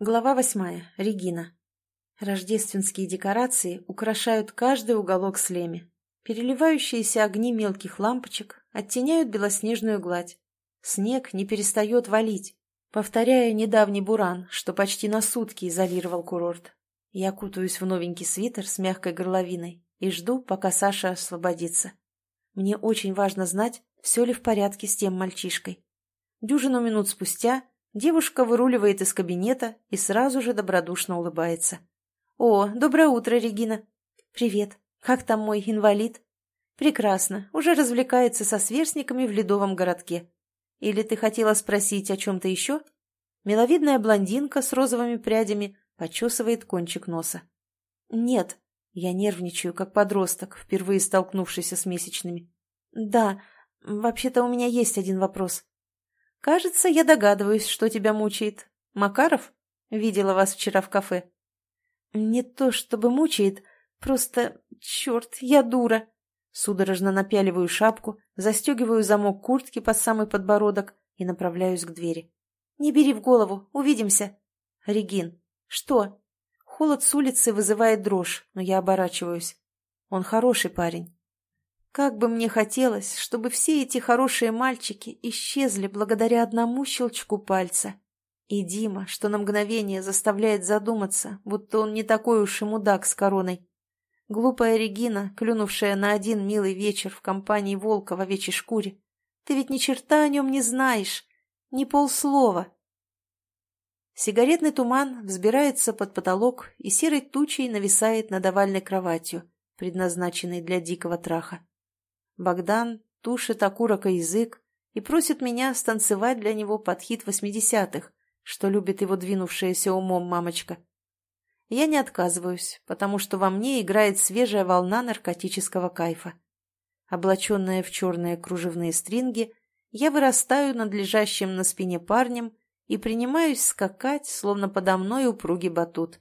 Глава восьмая. Регина. Рождественские декорации украшают каждый уголок слеми. Переливающиеся огни мелких лампочек оттеняют белоснежную гладь. Снег не перестает валить, повторяя недавний буран, что почти на сутки изолировал курорт. Я кутаюсь в новенький свитер с мягкой горловиной и жду, пока Саша освободится. Мне очень важно знать, все ли в порядке с тем мальчишкой. Дюжину минут спустя Девушка выруливает из кабинета и сразу же добродушно улыбается. «О, доброе утро, Регина!» «Привет! Как там мой инвалид?» «Прекрасно, уже развлекается со сверстниками в ледовом городке. Или ты хотела спросить о чем-то еще?» Миловидная блондинка с розовыми прядями почесывает кончик носа. «Нет, я нервничаю, как подросток, впервые столкнувшийся с месячными. Да, вообще-то у меня есть один вопрос. «Кажется, я догадываюсь, что тебя мучает. Макаров? Видела вас вчера в кафе». «Не то чтобы мучает, просто... Черт, я дура!» Судорожно напяливаю шапку, застегиваю замок куртки под самый подбородок и направляюсь к двери. «Не бери в голову, увидимся!» «Регин, что?» Холод с улицы вызывает дрожь, но я оборачиваюсь. Он хороший парень. Как бы мне хотелось, чтобы все эти хорошие мальчики исчезли благодаря одному щелчку пальца. И Дима, что на мгновение заставляет задуматься, будто он не такой уж и мудак с короной. Глупая Регина, клюнувшая на один милый вечер в компании волка в овечьей шкуре. Ты ведь ни черта о нем не знаешь, ни полслова. Сигаретный туман взбирается под потолок и серой тучей нависает над овальной кроватью, предназначенной для дикого траха. Богдан тушит окурока язык и просит меня станцевать для него под хит восьмидесятых, что любит его двинувшаяся умом мамочка. Я не отказываюсь, потому что во мне играет свежая волна наркотического кайфа. Облаченная в черные кружевные стринги, я вырастаю над лежащим на спине парнем и принимаюсь скакать, словно подо мной упругий батут.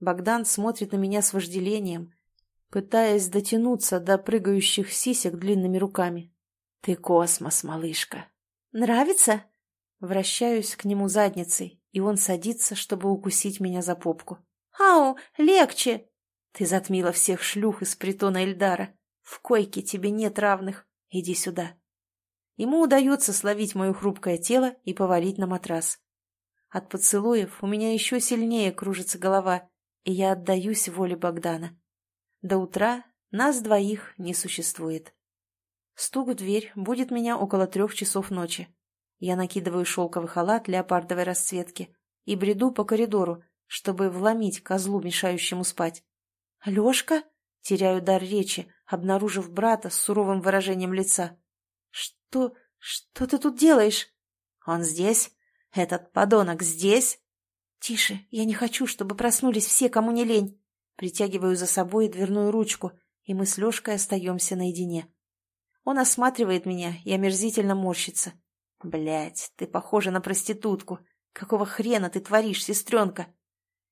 Богдан смотрит на меня с вожделением, пытаясь дотянуться до прыгающих сисек длинными руками. «Ты космос, малышка!» «Нравится?» Вращаюсь к нему задницей, и он садится, чтобы укусить меня за попку. «Ау, легче!» «Ты затмила всех шлюх из притона Эльдара. В койке тебе нет равных. Иди сюда». Ему удается словить мое хрупкое тело и повалить на матрас. От поцелуев у меня еще сильнее кружится голова, и я отдаюсь воле Богдана. До утра нас двоих не существует. Стук в дверь будет меня около трех часов ночи. Я накидываю шелковый халат леопардовой расцветки и бреду по коридору, чтобы вломить козлу, мешающему спать. «Лешка?» — теряю дар речи, обнаружив брата с суровым выражением лица. «Что... что ты тут делаешь?» «Он здесь? Этот подонок здесь?» «Тише, я не хочу, чтобы проснулись все, кому не лень». Притягиваю за собой дверную ручку, и мы с Лешкой остаемся наедине. Он осматривает меня и омерзительно морщится. Блядь, ты похожа на проститутку. Какого хрена ты творишь, сестренка?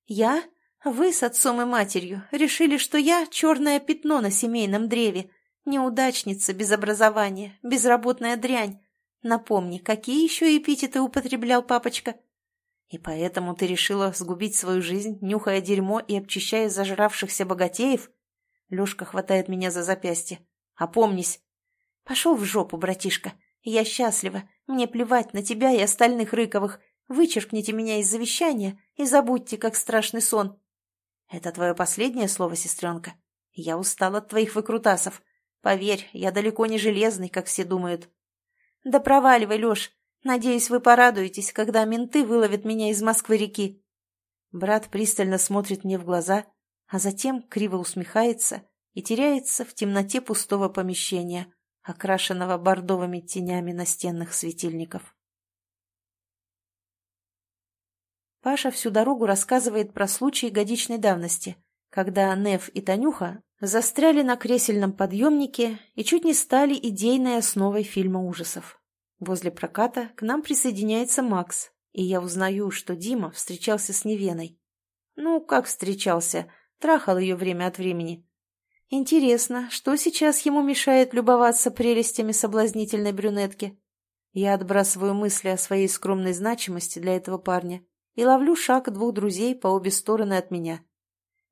Я? Вы с отцом и матерью решили, что я черное пятно на семейном древе, неудачница без образования, безработная дрянь. Напомни, какие еще эпитеты употреблял папочка? И поэтому ты решила сгубить свою жизнь, нюхая дерьмо и обчищая зажравшихся богатеев? Лешка хватает меня за запястье. Опомнись. Пошел в жопу, братишка. Я счастлива. Мне плевать на тебя и остальных Рыковых. Вычеркните меня из завещания и забудьте, как страшный сон. Это твое последнее слово, сестренка? Я устал от твоих выкрутасов. Поверь, я далеко не железный, как все думают. Да проваливай, Леш. Надеюсь, вы порадуетесь, когда менты выловят меня из Москвы-реки. Брат пристально смотрит мне в глаза, а затем криво усмехается и теряется в темноте пустого помещения, окрашенного бордовыми тенями настенных светильников. Паша всю дорогу рассказывает про случай годичной давности, когда Нев и Танюха застряли на кресельном подъемнике и чуть не стали идейной основой фильма ужасов. Возле проката к нам присоединяется Макс, и я узнаю, что Дима встречался с Невеной. Ну, как встречался, трахал ее время от времени. Интересно, что сейчас ему мешает любоваться прелестями соблазнительной брюнетки? Я отбрасываю мысли о своей скромной значимости для этого парня и ловлю шаг двух друзей по обе стороны от меня.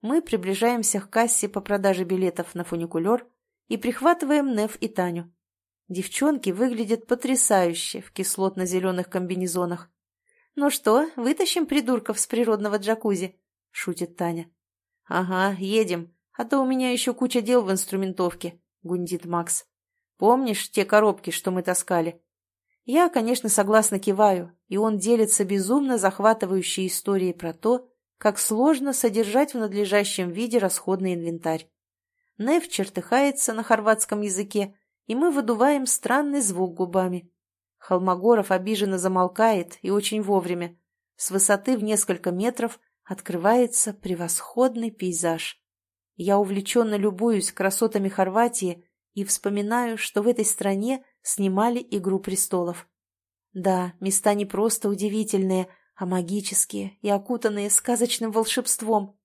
Мы приближаемся к кассе по продаже билетов на фуникулер и прихватываем Нев и Таню. Девчонки выглядят потрясающе в кислотно-зеленых комбинезонах. «Ну что, вытащим придурков с природного джакузи?» — шутит Таня. «Ага, едем, а то у меня еще куча дел в инструментовке», — гундит Макс. «Помнишь те коробки, что мы таскали?» Я, конечно, согласно киваю, и он делится безумно захватывающей историей про то, как сложно содержать в надлежащем виде расходный инвентарь. Нев чертыхается на хорватском языке, и мы выдуваем странный звук губами. Холмогоров обиженно замолкает и очень вовремя. С высоты в несколько метров открывается превосходный пейзаж. Я увлеченно любуюсь красотами Хорватии и вспоминаю, что в этой стране снимали «Игру престолов». Да, места не просто удивительные, а магические и окутанные сказочным волшебством.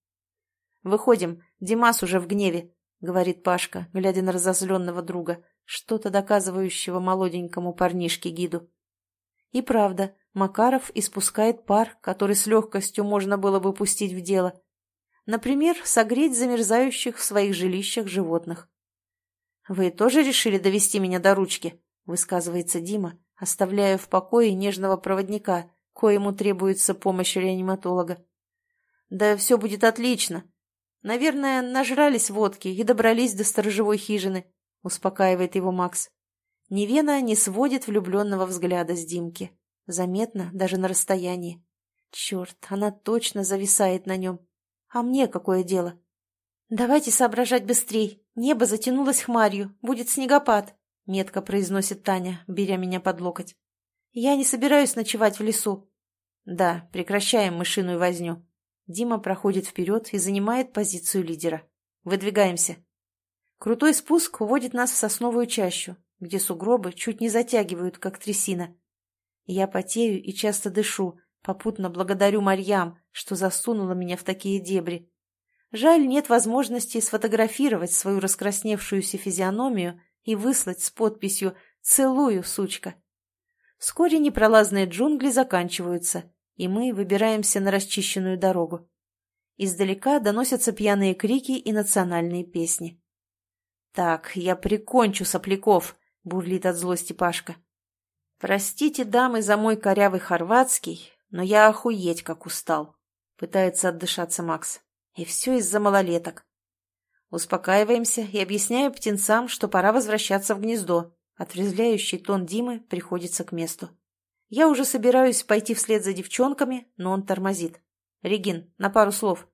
«Выходим, Димас уже в гневе», — говорит Пашка, глядя на разозленного друга, что-то доказывающего молоденькому парнишке-гиду. И правда, Макаров испускает пар, который с легкостью можно было бы пустить в дело. Например, согреть замерзающих в своих жилищах животных. «Вы тоже решили довести меня до ручки?» — высказывается Дима, оставляя в покое нежного проводника, коему требуется помощь реаниматолога. «Да все будет отлично. Наверное, нажрались водки и добрались до сторожевой хижины», — успокаивает его Макс. Невена не сводит влюбленного взгляда с Димки. Заметно даже на расстоянии. Черт, она точно зависает на нем. А мне какое дело? «Давайте соображать быстрей. Небо затянулось хмарью. Будет снегопад», — метко произносит Таня, беря меня под локоть. «Я не собираюсь ночевать в лесу». «Да, прекращаем мышиную возню». Дима проходит вперед и занимает позицию лидера. «Выдвигаемся». Крутой спуск уводит нас в сосновую чащу, где сугробы чуть не затягивают, как трясина. Я потею и часто дышу, попутно благодарю Марьям, что засунула меня в такие дебри. Жаль, нет возможности сфотографировать свою раскрасневшуюся физиономию и выслать с подписью «Целую, сучка». Вскоре непролазные джунгли заканчиваются, и мы выбираемся на расчищенную дорогу. Издалека доносятся пьяные крики и национальные песни. «Так, я прикончу сопляков!» — бурлит от злости Пашка. «Простите, дамы, за мой корявый хорватский, но я охуеть как устал!» — пытается отдышаться Макс. «И все из-за малолеток. Успокаиваемся и объясняю птенцам, что пора возвращаться в гнездо. Отрезвляющий тон Димы приходится к месту. Я уже собираюсь пойти вслед за девчонками, но он тормозит. «Регин, на пару слов».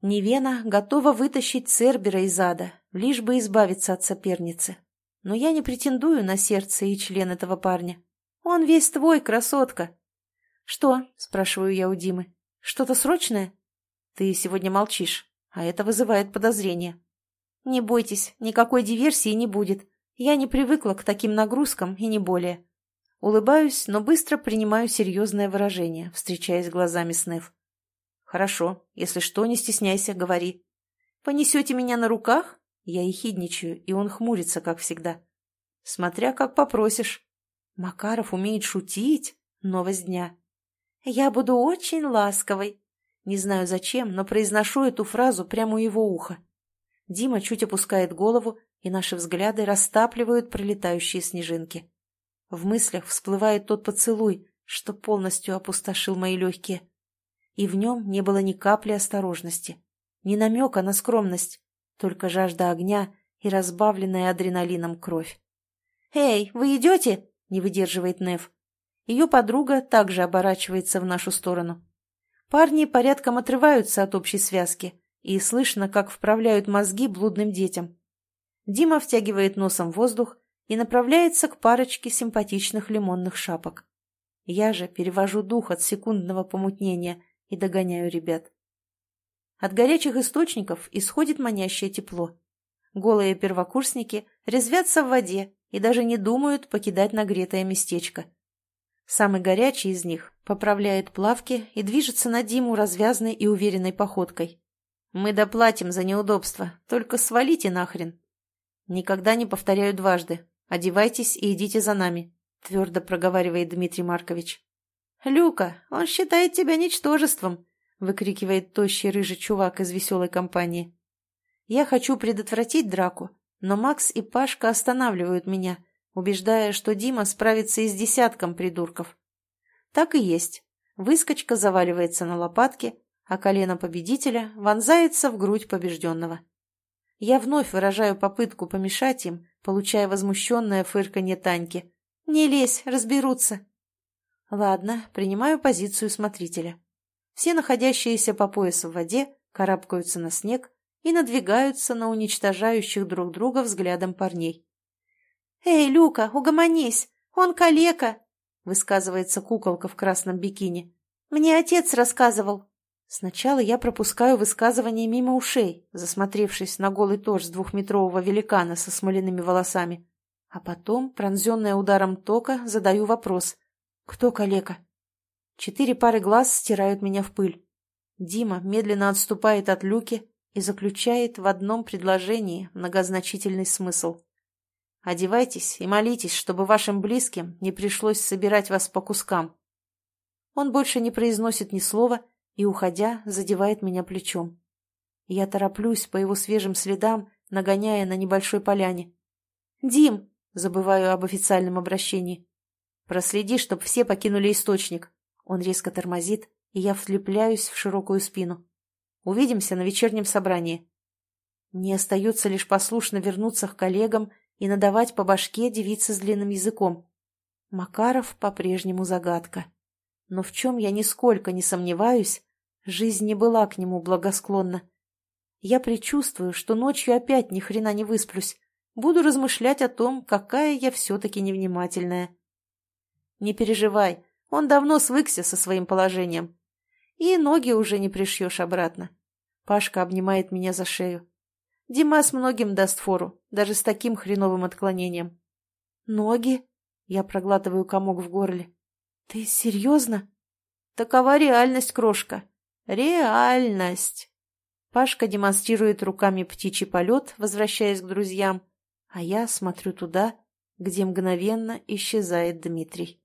Невена готова вытащить Цербера из ада, лишь бы избавиться от соперницы. Но я не претендую на сердце и член этого парня. Он весь твой, красотка. «Что?» – спрашиваю я у Димы. «Что-то срочное?» «Ты сегодня молчишь, а это вызывает подозрения». «Не бойтесь, никакой диверсии не будет. Я не привыкла к таким нагрузкам и не более. Улыбаюсь, но быстро принимаю серьезное выражение, встречаясь глазами с Нев. «Хорошо. Если что, не стесняйся, говори». «Понесете меня на руках?» Я ехидничаю, и он хмурится, как всегда. «Смотря как попросишь». Макаров умеет шутить. Новость дня. «Я буду очень ласковой». Не знаю зачем, но произношу эту фразу прямо у его уха. Дима чуть опускает голову, и наши взгляды растапливают пролетающие снежинки. В мыслях всплывает тот поцелуй, что полностью опустошил мои легкие. И в нем не было ни капли осторожности, ни намека на скромность, только жажда огня и разбавленная адреналином кровь. «Эй, вы идете?» — не выдерживает Нев. Ее подруга также оборачивается в нашу сторону. Парни порядком отрываются от общей связки, и слышно, как вправляют мозги блудным детям. Дима втягивает носом воздух и направляется к парочке симпатичных лимонных шапок. Я же перевожу дух от секундного помутнения и догоняю ребят. От горячих источников исходит манящее тепло. Голые первокурсники резвятся в воде и даже не думают покидать нагретое местечко. Самый горячий из них поправляет плавки и движется на Диму развязной и уверенной походкой. «Мы доплатим за неудобство, только свалите нахрен!» «Никогда не повторяю дважды. Одевайтесь и идите за нами», — твердо проговаривает Дмитрий Маркович. «Люка, он считает тебя ничтожеством!» — выкрикивает тощий рыжий чувак из веселой компании. Я хочу предотвратить драку, но Макс и Пашка останавливают меня, убеждая, что Дима справится и с десятком придурков. Так и есть. Выскочка заваливается на лопатки, а колено победителя вонзается в грудь побежденного. Я вновь выражаю попытку помешать им, получая возмущенное фырканье Таньки. «Не лезь, разберутся!» Ладно, принимаю позицию смотрителя. Все находящиеся по пояс в воде карабкаются на снег и надвигаются на уничтожающих друг друга взглядом парней. «Эй, Люка, угомонись! Он калека!» — высказывается куколка в красном бикини. «Мне отец рассказывал». Сначала я пропускаю высказывание мимо ушей, засмотревшись на голый торс двухметрового великана со смоляными волосами. А потом, пронзенная ударом тока, задаю вопрос. «Кто калека?» Четыре пары глаз стирают меня в пыль. Дима медленно отступает от люки и заключает в одном предложении многозначительный смысл. Одевайтесь и молитесь, чтобы вашим близким не пришлось собирать вас по кускам. Он больше не произносит ни слова и, уходя, задевает меня плечом. Я тороплюсь по его свежим следам, нагоняя на небольшой поляне. «Дим!» — забываю об официальном обращении. «Проследи, чтоб все покинули источник». Он резко тормозит, и я влепляюсь в широкую спину. Увидимся на вечернем собрании. Мне остается лишь послушно вернуться к коллегам и надавать по башке девице с длинным языком. Макаров по-прежнему загадка. Но в чем я нисколько не сомневаюсь, жизнь не была к нему благосклонна. Я предчувствую, что ночью опять ни хрена не высплюсь. Буду размышлять о том, какая я все-таки невнимательная. Не переживай, он давно свыкся со своим положением. И ноги уже не пришьешь обратно. Пашка обнимает меня за шею. Димас многим даст фору, даже с таким хреновым отклонением. Ноги? Я проглатываю комок в горле. Ты серьезно? Такова реальность, крошка. Реальность. Пашка демонстрирует руками птичий полет, возвращаясь к друзьям, а я смотрю туда, где мгновенно исчезает Дмитрий.